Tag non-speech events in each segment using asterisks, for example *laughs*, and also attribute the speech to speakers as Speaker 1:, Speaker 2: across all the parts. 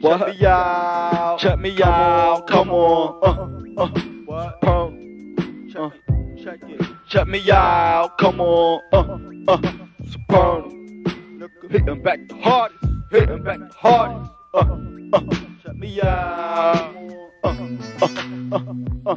Speaker 1: What?
Speaker 2: Check me out.
Speaker 1: Check me
Speaker 2: Come
Speaker 1: out.
Speaker 2: on,
Speaker 1: Come on. Uh, uh,
Speaker 2: What? Check
Speaker 1: Uh.
Speaker 2: Check it.
Speaker 1: Check me out. Come on. Uh, uh, Supernal.
Speaker 2: Nigga.
Speaker 1: Hit him back the hardest. Hit him back the hardest. Uh, uh,
Speaker 2: Check me out.
Speaker 1: uh, uh, uh, uh.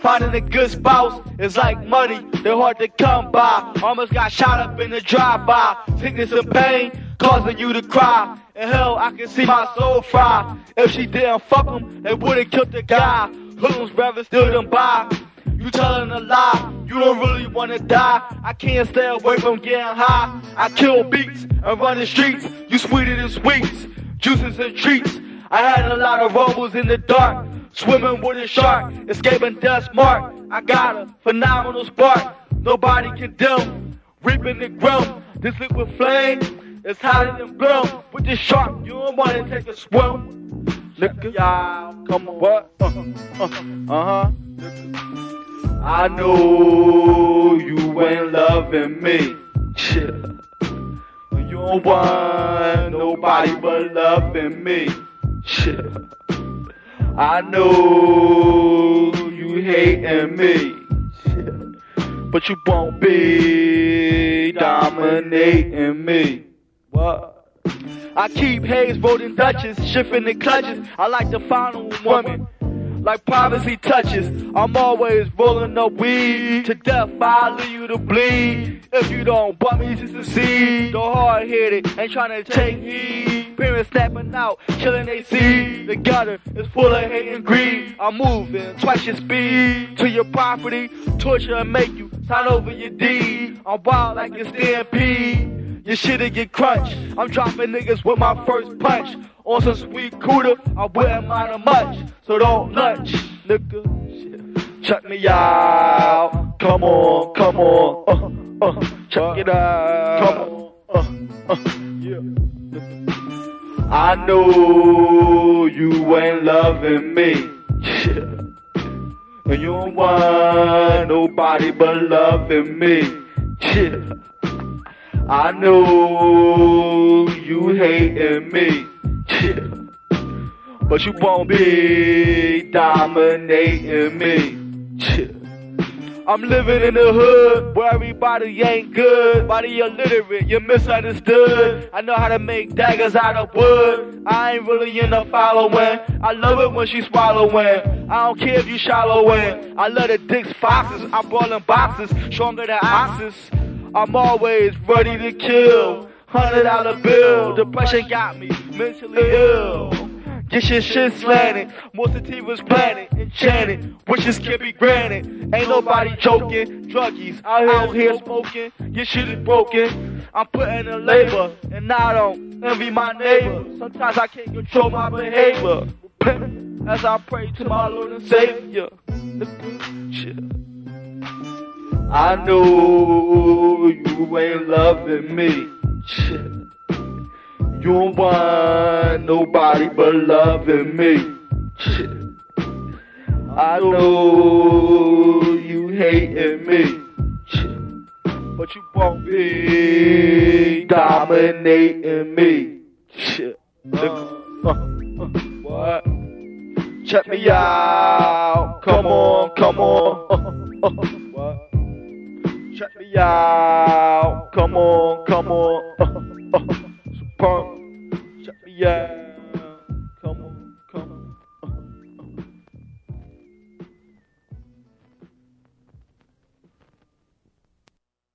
Speaker 1: Finding a good spouse is like money, they're hard to come by. Almost got shot up in the drive-by. Sickness and pain causing you to cry. In hell, I can see my soul fry. If she didn't fuck him, they would've killed the guy. Hoodlums rather steal than buy. You telling a lie, you don't really wanna die. I can't stay away from getting high. I kill beats and run the streets. You sweeter than sweets, juices and treats. I had a lot of rumbles in the dark, swimming with a shark, escaping death's mark. I got a phenomenal spark, nobody can dim. Reaping the grim, this liquid flame is hotter than bloom. With the shark, you don't wanna take a swim. Nigga, y'all, come on, what? Uh, uh, uh-huh. I know you ain't loving me. Shit. You don't want nobody but loving me. Shit. I know you hating me. Shit. But you won't be dominating me. I keep Hayes voting Dutchess, shifting the clutches. I like the final woman. Like privacy touches, I'm always rolling up weed to death. I'll leave you to bleed if you don't want me to succeed. The hard headed ain't trying to take heed. Parents snapping out, killing they seed. The gutter is full of hate and greed. I'm moving twice your speed to your property, torture and make you sign over your deed. I'm wild like a stampede. Your shit'll get crunched. I'm dropping niggas with my first punch. On some sweet cooter, I wouldn't mind a much. So don't lunch, nigga. Shit. Check me out. Come on, come on. Uh, uh, check it out. Come on. Uh, uh, yeah. I know you ain't loving me. And you don't want nobody but loving me. Shit. I know you hating me, but you won't be dominating me. I'm living in the hood where everybody ain't good. Body illiterate, you're misunderstood. I know how to make daggers out of wood. I ain't really in the following. I love it when she swallowing. I don't care if you shallowing. I love the dicks foxes. I ball in boxes, stronger than ISIS. I'm always ready to kill. Hundred dollar bill, depression got me mentally ill. Get your shit slanted, more sativas planted, enchanted, wishes can be granted. Ain't nobody joking, druggies out here smoking, your shit is broken. I'm putting in labor, and I don't envy my neighbor. Sometimes I can't control my behavior. As I pray to my Lord and Savior. Shit. I know you ain't loving me. You don't want nobody but loving me. I know you hating me. But you won't be dominating me. What? Check me out. Come on, come on. *laughs* out. Come on, come on. *laughs* Uh, uh, Superb. Check me out.